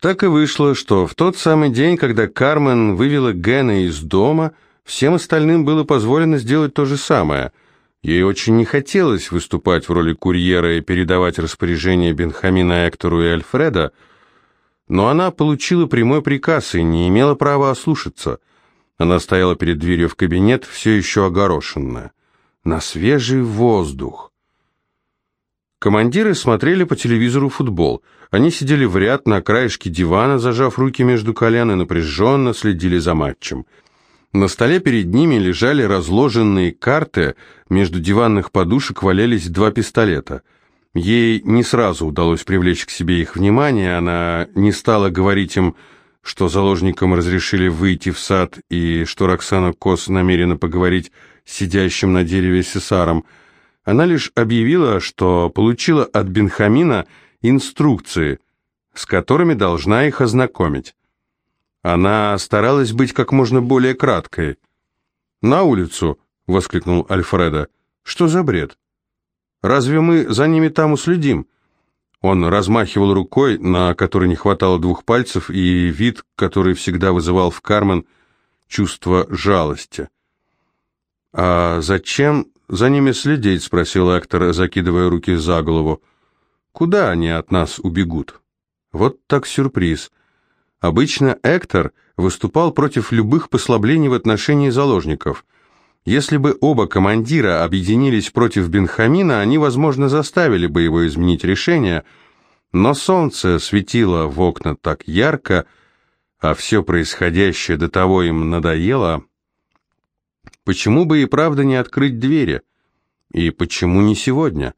Так и вышло, что в тот самый день, когда Кармен вывела Гена из дома, всем остальным было позволено сделать то же самое. Ей очень не хотелось выступать в роли курьера и передавать распоряжение Бенхамина Эктору и Альфреда, но она получила прямой приказ и не имела права ослушаться. Она стояла перед дверью в кабинет, все еще огорошенная. На свежий воздух. Командиры смотрели по телевизору футбол. Они сидели в ряд на краешке дивана, зажав руки между колен и напряженно следили за матчем. На столе перед ними лежали разложенные карты, между диванных подушек валялись два пистолета. Ей не сразу удалось привлечь к себе их внимание, она не стала говорить им, что заложникам разрешили выйти в сад и что Роксана Кос намерена поговорить с сидящим на дереве сесаром – она лишь объявила, что получила от Бенхамина инструкции, с которыми должна их ознакомить. Она старалась быть как можно более краткой. «На улицу!» — воскликнул Альфреда. «Что за бред? Разве мы за ними там уследим?» Он размахивал рукой, на которой не хватало двух пальцев, и вид, который всегда вызывал в Кармен чувство жалости. «А зачем «За ними следить?» — спросил Эктор, закидывая руки за голову. «Куда они от нас убегут?» Вот так сюрприз. Обычно Эктор выступал против любых послаблений в отношении заложников. Если бы оба командира объединились против Бенхамина, они, возможно, заставили бы его изменить решение, но солнце светило в окна так ярко, а все происходящее до того им надоело, Почему бы и правда не открыть двери? И почему не сегодня?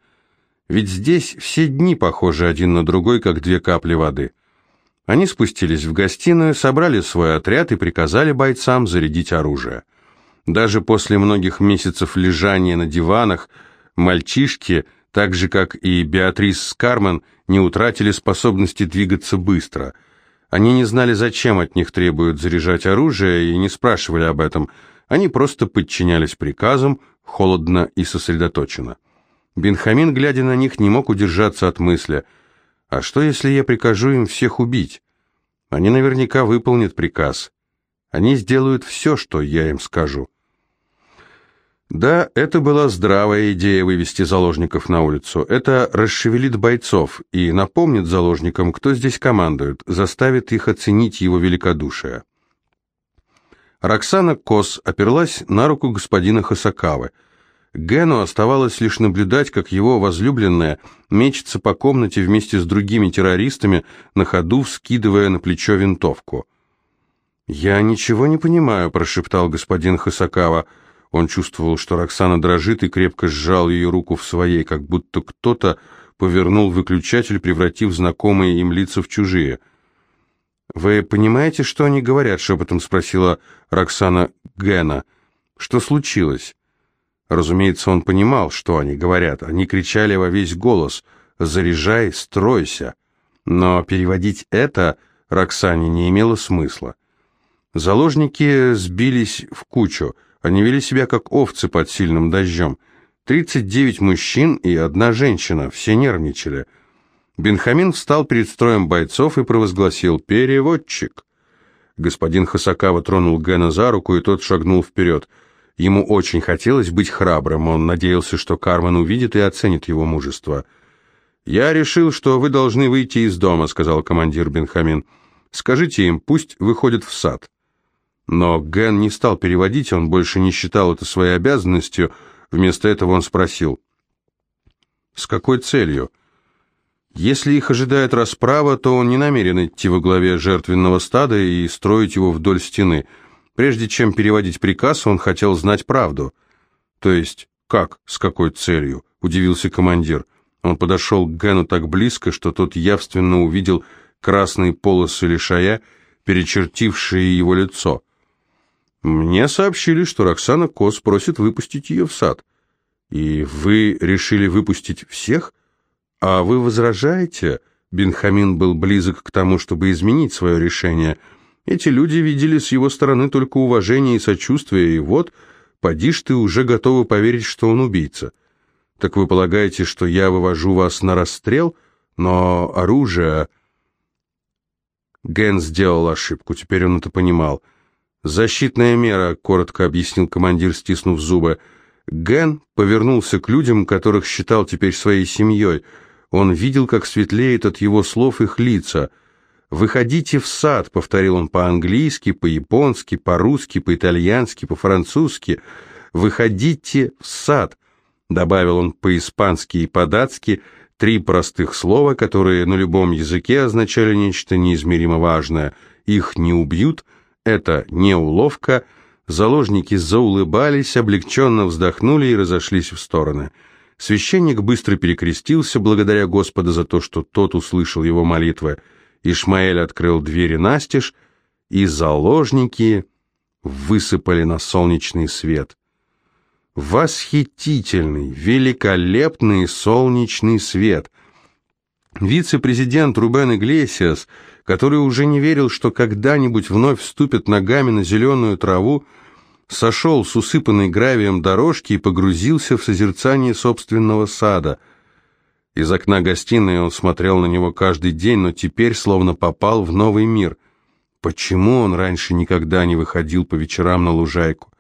Ведь здесь все дни похожи один на другой, как две капли воды. Они спустились в гостиную, собрали свой отряд и приказали бойцам зарядить оружие. Даже после многих месяцев лежания на диванах мальчишки, так же как и Беатрис Скарман, не утратили способности двигаться быстро. Они не знали, зачем от них требуют заряжать оружие, и не спрашивали об этом – они просто подчинялись приказам, холодно и сосредоточенно. Бенхамин, глядя на них, не мог удержаться от мысли, «А что, если я прикажу им всех убить? Они наверняка выполнят приказ. Они сделают все, что я им скажу». Да, это была здравая идея вывести заложников на улицу. Это расшевелит бойцов и напомнит заложникам, кто здесь командует, заставит их оценить его великодушие. Роксана Кос оперлась на руку господина Хасакавы. Гену оставалось лишь наблюдать, как его возлюбленная мечется по комнате вместе с другими террористами, на ходу вскидывая на плечо винтовку. «Я ничего не понимаю», – прошептал господин Хасакава. Он чувствовал, что Роксана дрожит и крепко сжал ее руку в своей, как будто кто-то повернул выключатель, превратив знакомые им лица в чужие – «Вы понимаете, что они говорят?» — шепотом спросила Роксана Гена. «Что случилось?» Разумеется, он понимал, что они говорят. Они кричали во весь голос «Заряжай, стройся!» Но переводить это Роксане не имело смысла. Заложники сбились в кучу. Они вели себя как овцы под сильным дождем. Тридцать девять мужчин и одна женщина. Все нервничали. Бенхамин встал перед строем бойцов и провозгласил «Переводчик». Господин Хасакава тронул Гена за руку, и тот шагнул вперед. Ему очень хотелось быть храбрым, он надеялся, что Кармен увидит и оценит его мужество. «Я решил, что вы должны выйти из дома», — сказал командир Бенхамин. «Скажите им, пусть выходят в сад». Но Ген не стал переводить, он больше не считал это своей обязанностью. Вместо этого он спросил. «С какой целью?» Если их ожидает расправа, то он не намерен идти во главе жертвенного стада и строить его вдоль стены. Прежде чем переводить приказ, он хотел знать правду. То есть, как, с какой целью, удивился командир. Он подошел к Гену так близко, что тот явственно увидел красные полосы лишая, перечертившие его лицо. Мне сообщили, что Роксана Кос просит выпустить ее в сад. И вы решили выпустить всех? «А вы возражаете?» Бенхамин был близок к тому, чтобы изменить свое решение. Эти люди видели с его стороны только уважение и сочувствие, и вот, поди ж ты уже готовы поверить, что он убийца. Так вы полагаете, что я вывожу вас на расстрел? Но оружие... Ген сделал ошибку, теперь он это понимал. «Защитная мера», — коротко объяснил командир, стиснув зубы. Ген повернулся к людям, которых считал теперь своей семьей. Он видел, как светлеет от его слов их лица. «Выходите в сад», — повторил он по-английски, по-японски, по-русски, по-итальянски, по-французски. «Выходите в сад», — добавил он по-испански и по-датски, три простых слова, которые на любом языке означали нечто неизмеримо важное. «Их не убьют», «это не уловка», — Заложники заулыбались, облегченно вздохнули и разошлись в стороны. Священник быстро перекрестился, благодаря Господа за то, что тот услышал его молитвы. Ишмаэль открыл двери настежь, и заложники высыпали на солнечный свет. Восхитительный, великолепный солнечный свет. Вице-президент Рубен Иглесиас – который уже не верил, что когда-нибудь вновь вступит ногами на зеленую траву, сошел с усыпанной гравием дорожки и погрузился в созерцание собственного сада. Из окна гостиной он смотрел на него каждый день, но теперь словно попал в новый мир. Почему он раньше никогда не выходил по вечерам на лужайку?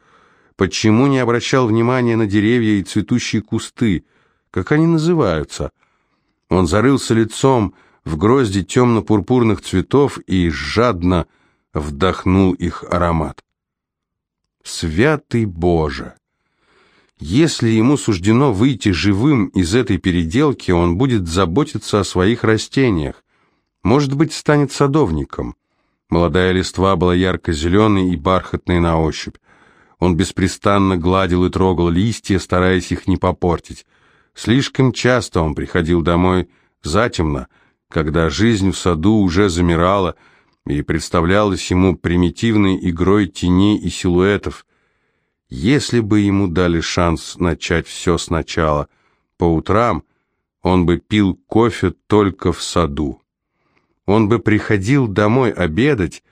Почему не обращал внимания на деревья и цветущие кусты? Как они называются? Он зарылся лицом в грозди темно-пурпурных цветов и жадно вдохнул их аромат. Святый Боже! Если ему суждено выйти живым из этой переделки, он будет заботиться о своих растениях. Может быть, станет садовником. Молодая листва была ярко-зеленой и бархатной на ощупь. Он беспрестанно гладил и трогал листья, стараясь их не попортить. Слишком часто он приходил домой затемно, когда жизнь в саду уже замирала и представлялась ему примитивной игрой теней и силуэтов. Если бы ему дали шанс начать все сначала, по утрам он бы пил кофе только в саду. Он бы приходил домой обедать,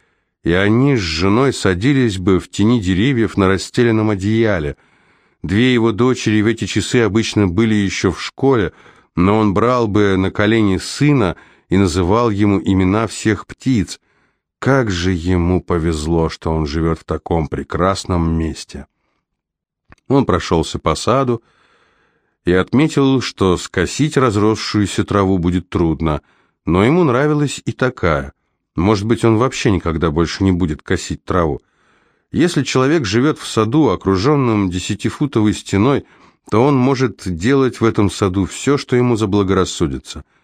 и они с женой садились бы в тени деревьев на расстеленном одеяле. Две его дочери в эти часы обычно были еще в школе, но он брал бы на колени сына и называл ему имена всех птиц. Как же ему повезло, что он живет в таком прекрасном месте. Он прошелся по саду и отметил, что скосить разросшуюся траву будет трудно, но ему нравилась и такая. Может быть, он вообще никогда больше не будет косить траву. Если человек живет в саду, окруженном десятифутовой стеной, то он может делать в этом саду все, что ему заблагорассудится –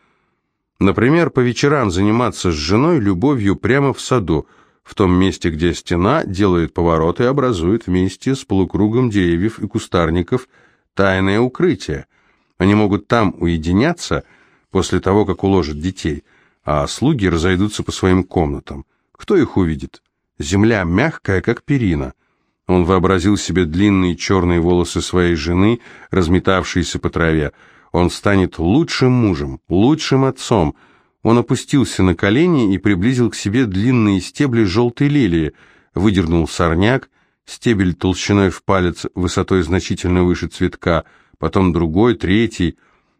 Например, по вечерам заниматься с женой любовью прямо в саду, в том месте, где стена делает поворот и образует вместе с полукругом деревьев и кустарников тайное укрытие. Они могут там уединяться после того, как уложат детей, а слуги разойдутся по своим комнатам. Кто их увидит? Земля мягкая, как перина. Он вообразил себе длинные черные волосы своей жены, разметавшиеся по траве, он станет лучшим мужем, лучшим отцом. Он опустился на колени и приблизил к себе длинные стебли желтой лилии, выдернул сорняк, стебель толщиной в палец, высотой значительно выше цветка, потом другой, третий.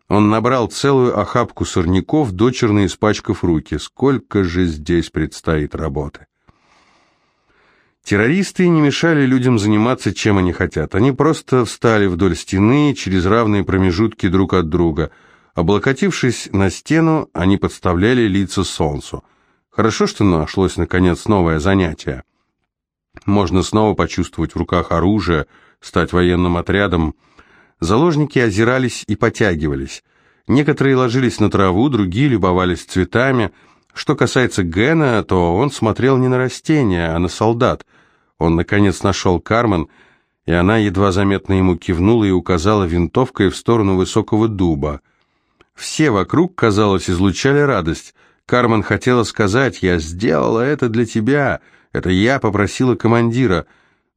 Он набрал целую охапку сорняков, дочерно испачкав руки. Сколько же здесь предстоит работы! Террористы не мешали людям заниматься, чем они хотят. Они просто встали вдоль стены через равные промежутки друг от друга. Облокотившись на стену, они подставляли лица солнцу. Хорошо, что нашлось, наконец, новое занятие. Можно снова почувствовать в руках оружие, стать военным отрядом. Заложники озирались и потягивались. Некоторые ложились на траву, другие любовались цветами. Что касается Гена, то он смотрел не на растения, а на солдат – он, наконец, нашел Кармен, и она едва заметно ему кивнула и указала винтовкой в сторону высокого дуба. Все вокруг, казалось, излучали радость. Кармен хотела сказать «Я сделала это для тебя», это я попросила командира,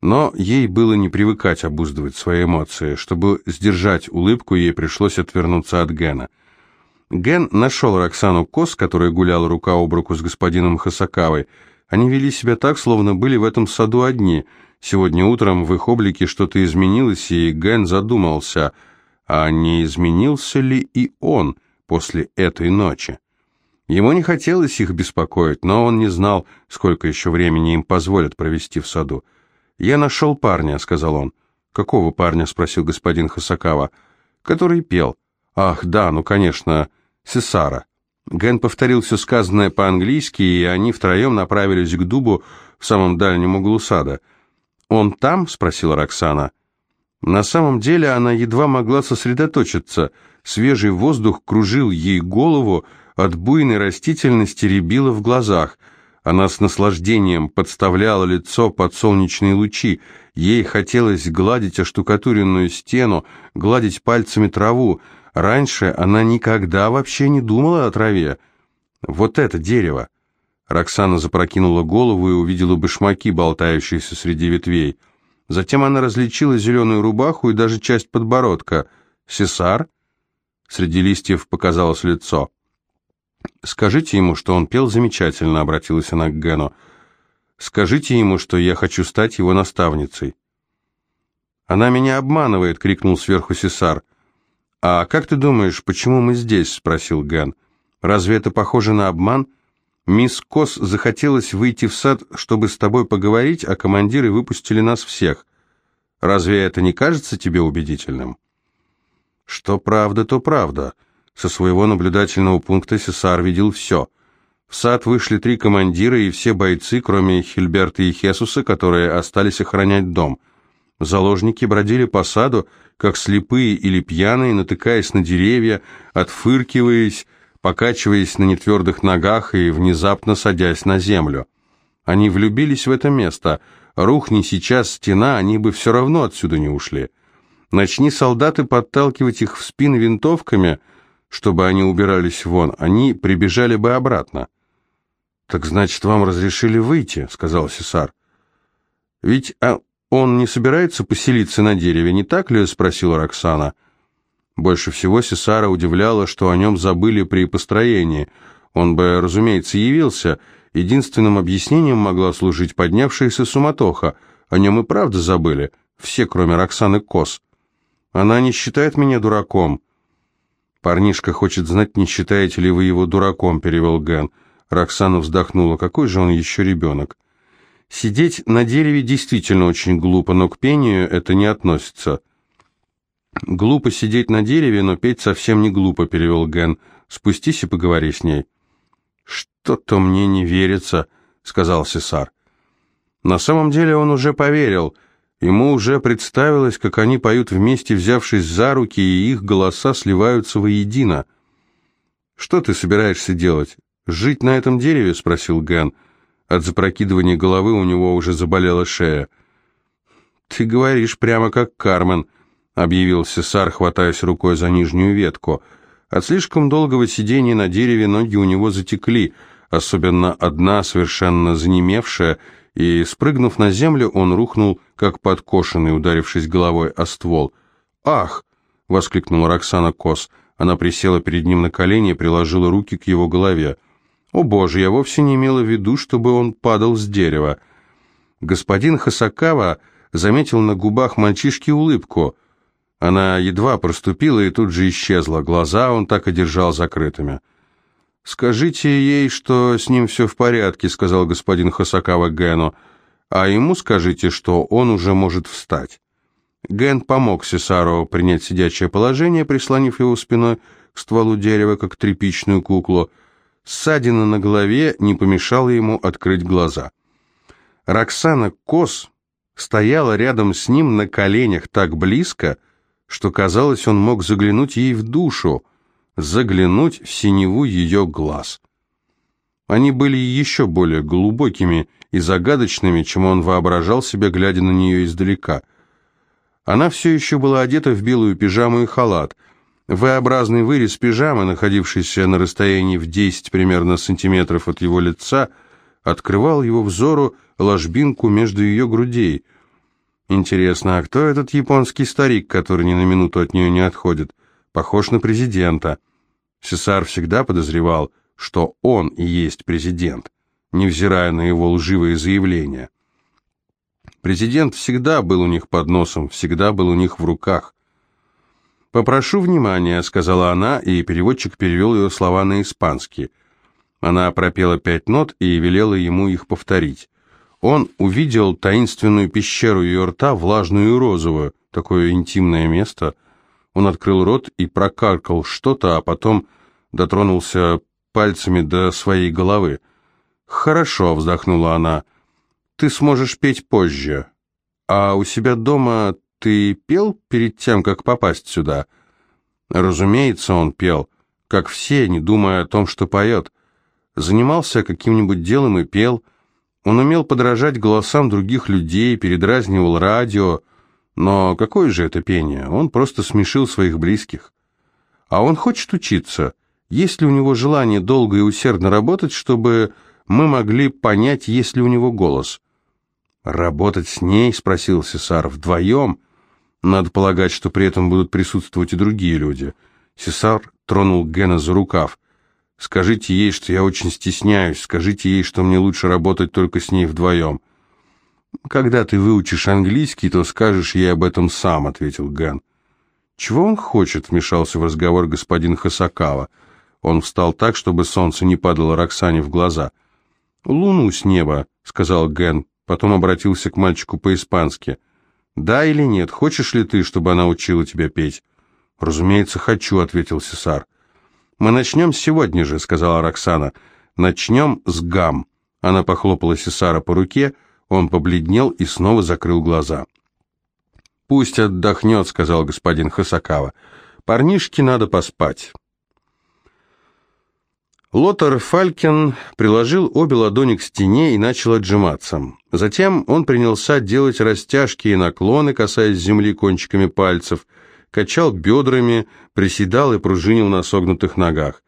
но ей было не привыкать обуздывать свои эмоции. Чтобы сдержать улыбку, ей пришлось отвернуться от Гена. Ген нашел Роксану Кос, которая гуляла рука об руку с господином Хасакавой, они вели себя так, словно были в этом саду одни. Сегодня утром в их облике что-то изменилось, и Ген задумался, а не изменился ли и он после этой ночи? Ему не хотелось их беспокоить, но он не знал, сколько еще времени им позволят провести в саду. «Я нашел парня», — сказал он. «Какого парня?» — спросил господин Хасакава. «Который пел». «Ах, да, ну, конечно, Сесара». Ген повторил все сказанное по-английски, и они втроем направились к дубу в самом дальнем углу сада. «Он там?» — спросила Роксана. На самом деле она едва могла сосредоточиться. Свежий воздух кружил ей голову, от буйной растительности рябило в глазах. Она с наслаждением подставляла лицо под солнечные лучи. Ей хотелось гладить оштукатуренную стену, гладить пальцами траву. Раньше она никогда вообще не думала о траве. Вот это дерево. Роксана запрокинула голову и увидела башмаки, болтающиеся среди ветвей. Затем она различила зеленую рубаху и даже часть подбородка. «Сесар?» Среди листьев показалось лицо. «Скажите ему, что он пел замечательно», — обратилась она к Гену. «Скажите ему, что я хочу стать его наставницей». «Она меня обманывает», — крикнул сверху Сесар. «А как ты думаешь, почему мы здесь?» — спросил Ген. «Разве это похоже на обман?» Мисс Кос захотелось выйти в сад, чтобы с тобой поговорить, а командиры выпустили нас всех. Разве это не кажется тебе убедительным? Что правда, то правда. Со своего наблюдательного пункта Сесар видел все. В сад вышли три командира и все бойцы, кроме Хильберта и Хесуса, которые остались охранять дом. Заложники бродили по саду, как слепые или пьяные, натыкаясь на деревья, отфыркиваясь, покачиваясь на нетвердых ногах и внезапно садясь на землю. Они влюбились в это место. Рухни сейчас стена, они бы все равно отсюда не ушли. Начни солдаты подталкивать их в спины винтовками, чтобы они убирались вон, они прибежали бы обратно. «Так значит, вам разрешили выйти», — сказал Сесар. «Ведь а, он не собирается поселиться на дереве, не так ли?» — спросила Роксана. Больше всего Сесара удивляло, что о нем забыли при построении. Он бы, разумеется, явился. Единственным объяснением могла служить поднявшаяся суматоха. О нем и правда забыли. Все, кроме Роксаны Кос. Она не считает меня дураком. Парнишка хочет знать, не считаете ли вы его дураком, перевел Ген. Роксана вздохнула. Какой же он еще ребенок? Сидеть на дереве действительно очень глупо, но к пению это не относится. «Глупо сидеть на дереве, но петь совсем не глупо», — перевел Ген. «Спустись и поговори с ней». «Что-то мне не верится», — сказал Сесар. На самом деле он уже поверил. Ему уже представилось, как они поют вместе, взявшись за руки, и их голоса сливаются воедино. «Что ты собираешься делать? Жить на этом дереве?» — спросил Ген. От запрокидывания головы у него уже заболела шея. «Ты говоришь прямо как Кармен», — объявил Сесар, хватаясь рукой за нижнюю ветку. От слишком долгого сидения на дереве ноги у него затекли, особенно одна совершенно занемевшая, и, спрыгнув на землю, он рухнул, как подкошенный, ударившись головой о ствол. «Ах!» — воскликнула Роксана Кос. Она присела перед ним на колени и приложила руки к его голове. «О боже, я вовсе не имела в виду, чтобы он падал с дерева». Господин Хасакава заметил на губах мальчишки улыбку — она едва проступила и тут же исчезла. Глаза он так и держал закрытыми. «Скажите ей, что с ним все в порядке», — сказал господин Хосакава Гену, «а ему скажите, что он уже может встать». Ген помог Сесару принять сидячее положение, прислонив его спиной к стволу дерева, как тряпичную куклу. Ссадина на голове не помешала ему открыть глаза. Роксана Кос стояла рядом с ним на коленях так близко, что, казалось, он мог заглянуть ей в душу, заглянуть в синеву ее глаз. Они были еще более глубокими и загадочными, чем он воображал себя, глядя на нее издалека. Она все еще была одета в белую пижаму и халат. V-образный вырез пижамы, находившийся на расстоянии в 10 примерно сантиметров от его лица, открывал его взору ложбинку между ее грудей – Интересно, а кто этот японский старик, который ни на минуту от нее не отходит? Похож на президента. Сесар всегда подозревал, что он и есть президент, невзирая на его лживые заявления. Президент всегда был у них под носом, всегда был у них в руках. «Попрошу внимания», — сказала она, и переводчик перевел ее слова на испанский. Она пропела пять нот и велела ему их повторить. Он увидел таинственную пещеру ее рта, влажную и розовую, такое интимное место. Он открыл рот и прокаркал что-то, а потом дотронулся пальцами до своей головы. «Хорошо», — вздохнула она, — «ты сможешь петь позже. А у себя дома ты пел перед тем, как попасть сюда?» Разумеется, он пел, как все, не думая о том, что поет. Занимался каким-нибудь делом и пел. Он умел подражать голосам других людей, передразнивал радио. Но какое же это пение? Он просто смешил своих близких. А он хочет учиться. Есть ли у него желание долго и усердно работать, чтобы мы могли понять, есть ли у него голос? «Работать с ней?» — спросил Сесар. «Вдвоем?» Надо полагать, что при этом будут присутствовать и другие люди. Сесар тронул Гена за рукав. «Скажите ей, что я очень стесняюсь. Скажите ей, что мне лучше работать только с ней вдвоем». «Когда ты выучишь английский, то скажешь ей об этом сам», — ответил Ген. «Чего он хочет?» — вмешался в разговор господин Хасакава. Он встал так, чтобы солнце не падало Роксане в глаза. «Луну с неба», — сказал Ген, потом обратился к мальчику по-испански — «Да или нет? Хочешь ли ты, чтобы она учила тебя петь?» «Разумеется, хочу», — ответил Сесар. «Мы начнем сегодня же», — сказала Роксана. «Начнем с гам». Она похлопала Сесара по руке, он побледнел и снова закрыл глаза. «Пусть отдохнет», — сказал господин Хасакава. «Парнишке надо поспать». Лотар Фалькин приложил обе ладони к стене и начал отжиматься. Затем он принялся делать растяжки и наклоны, касаясь земли кончиками пальцев, качал бедрами, приседал и пружинил на согнутых ногах.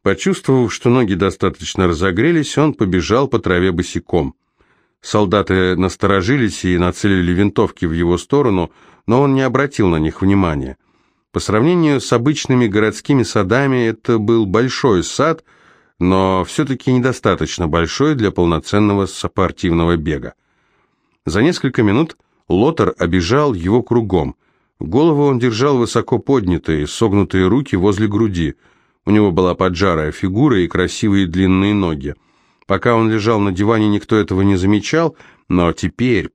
Почувствовав, что ноги достаточно разогрелись, он побежал по траве босиком. Солдаты насторожились и нацелили винтовки в его сторону, но он не обратил на них внимания. По сравнению с обычными городскими садами, это был большой сад – но все-таки недостаточно большой для полноценного спортивного бега. За несколько минут Лотар обежал его кругом. Голову он держал высоко поднятой, согнутые руки возле груди. У него была поджарая фигура и красивые длинные ноги. Пока он лежал на диване, никто этого не замечал, но теперь,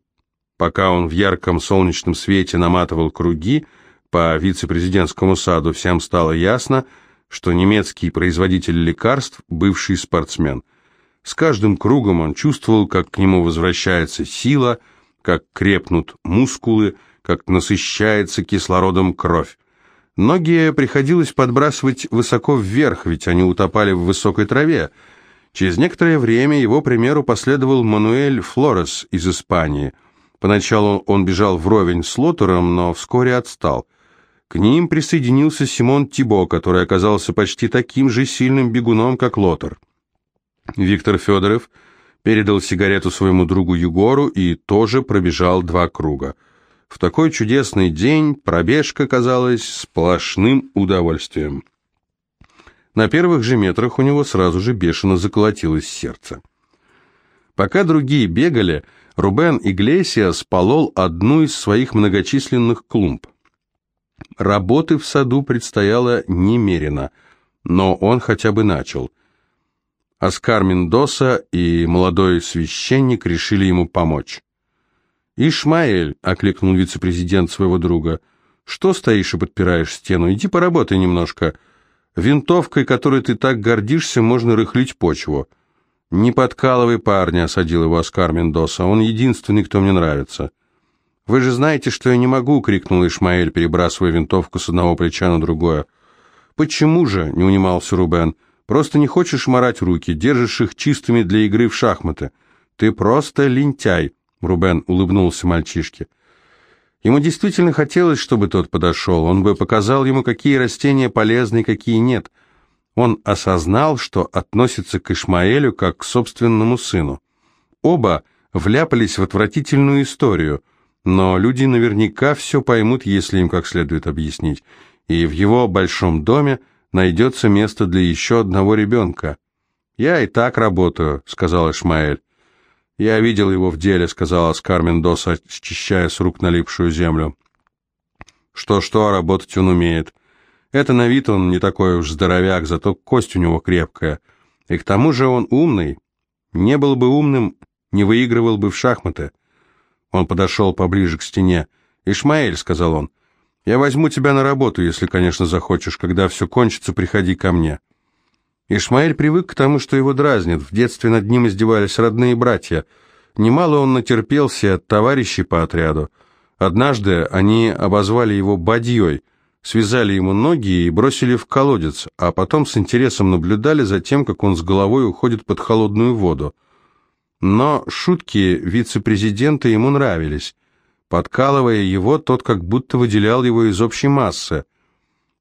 пока он в ярком солнечном свете наматывал круги по вице-президентскому саду, всем стало ясно – что немецкий производитель лекарств – бывший спортсмен. С каждым кругом он чувствовал, как к нему возвращается сила, как крепнут мускулы, как насыщается кислородом кровь. Ноги приходилось подбрасывать высоко вверх, ведь они утопали в высокой траве. Через некоторое время его примеру последовал Мануэль Флорес из Испании. Поначалу он бежал вровень с Лотером, но вскоре отстал. К ним присоединился Симон Тибо, который оказался почти таким же сильным бегуном, как Лотер. Виктор Федоров передал сигарету своему другу Егору и тоже пробежал два круга. В такой чудесный день пробежка казалась сплошным удовольствием. На первых же метрах у него сразу же бешено заколотилось сердце. Пока другие бегали, Рубен Иглесиас полол одну из своих многочисленных клумб. Работы в саду предстояло немерено, но он хотя бы начал. Оскар Мендоса и молодой священник решили ему помочь. «Ишмаэль», — окликнул вице-президент своего друга, — «что стоишь и подпираешь стену? Иди поработай немножко. Винтовкой, которой ты так гордишься, можно рыхлить почву». «Не подкалывай парня», — осадил его Оскар Мендоса, — «он единственный, кто мне нравится». «Вы же знаете, что я не могу!» — крикнул Ишмаэль, перебрасывая винтовку с одного плеча на другое. «Почему же?» — не унимался Рубен. «Просто не хочешь морать руки, держишь их чистыми для игры в шахматы. Ты просто лентяй!» — Рубен улыбнулся мальчишке. Ему действительно хотелось, чтобы тот подошел. Он бы показал ему, какие растения полезны, какие нет. Он осознал, что относится к Ишмаэлю как к собственному сыну. Оба вляпались в отвратительную историю — но люди наверняка все поймут, если им как следует объяснить, и в его большом доме найдется место для еще одного ребенка. «Я и так работаю», — сказал Ишмаэль. «Я видел его в деле», — сказала Оскар Мендоса, счищая с рук налипшую землю. «Что-что, работать он умеет. Это на вид он не такой уж здоровяк, зато кость у него крепкая. И к тому же он умный. Не был бы умным, не выигрывал бы в шахматы. Он подошел поближе к стене. «Ишмаэль», — сказал он, — «я возьму тебя на работу, если, конечно, захочешь. Когда все кончится, приходи ко мне». Ишмаэль привык к тому, что его дразнят. В детстве над ним издевались родные братья. Немало он натерпелся от товарищей по отряду. Однажды они обозвали его «бадьей», связали ему ноги и бросили в колодец, а потом с интересом наблюдали за тем, как он с головой уходит под холодную воду. Но шутки вице-президента ему нравились. Подкалывая его, тот как будто выделял его из общей массы.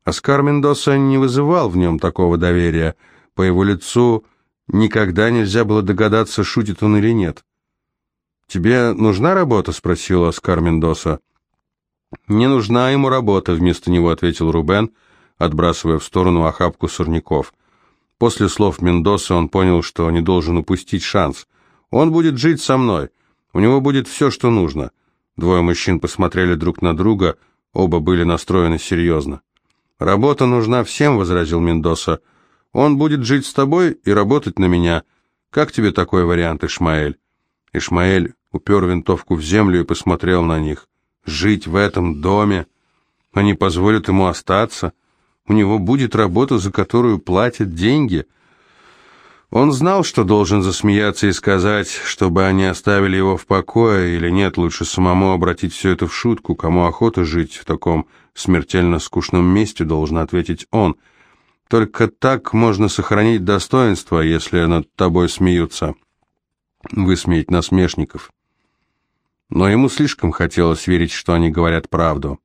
Оскар Мендоса не вызывал в нем такого доверия. По его лицу никогда нельзя было догадаться, шутит он или нет. «Тебе нужна работа?» — спросил Оскар Мендоса. «Не нужна ему работа», — вместо него ответил Рубен, отбрасывая в сторону охапку сорняков. После слов Мендоса он понял, что не должен упустить шанс. «Он будет жить со мной. У него будет все, что нужно». Двое мужчин посмотрели друг на друга, оба были настроены серьезно. «Работа нужна всем», — возразил Мендоса. «Он будет жить с тобой и работать на меня. Как тебе такой вариант, Ишмаэль?» Ишмаэль упер винтовку в землю и посмотрел на них жить в этом доме. Они позволят ему остаться. У него будет работа, за которую платят деньги. Он знал, что должен засмеяться и сказать, чтобы они оставили его в покое, или нет, лучше самому обратить все это в шутку. Кому охота жить в таком смертельно скучном месте, должен ответить он. Только так можно сохранить достоинство, если над тобой смеются. Высмеять насмешников но ему слишком хотелось верить, что они говорят правду.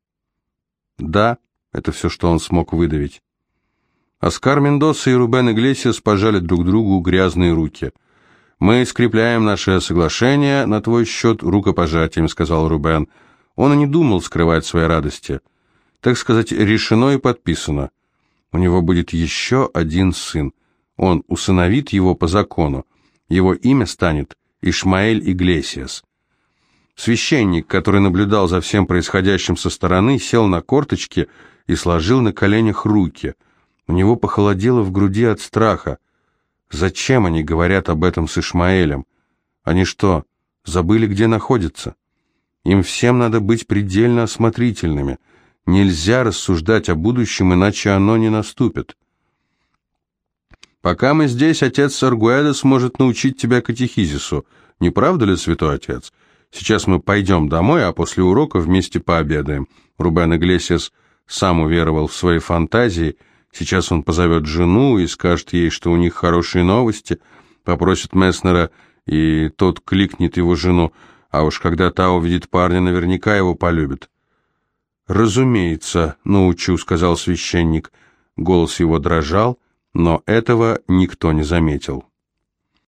«Да», — это все, что он смог выдавить. Оскар Мендоса и Рубен Иглесиас пожали друг другу грязные руки. «Мы скрепляем наше соглашение на твой счет рукопожатием», — сказал Рубен. Он и не думал скрывать своей радости. Так сказать, решено и подписано. У него будет еще один сын. Он усыновит его по закону. Его имя станет Ишмаэль Иглесиас. Священник, который наблюдал за всем происходящим со стороны, сел на корточки и сложил на коленях руки. У него похолодело в груди от страха. Зачем они говорят об этом с Ишмаэлем? Они что, забыли, где находятся? Им всем надо быть предельно осмотрительными. Нельзя рассуждать о будущем, иначе оно не наступит. Пока мы здесь, отец Саргуэда сможет научить тебя катехизису. Не правда ли, святой отец? Сейчас мы пойдем домой, а после урока вместе пообедаем. Рубен Иглесиас сам уверовал в свои фантазии. Сейчас он позовет жену и скажет ей, что у них хорошие новости, попросит Месснера, и тот кликнет его жену, а уж когда та увидит парня, наверняка его полюбит. «Разумеется, научу», — сказал священник. Голос его дрожал, но этого никто не заметил.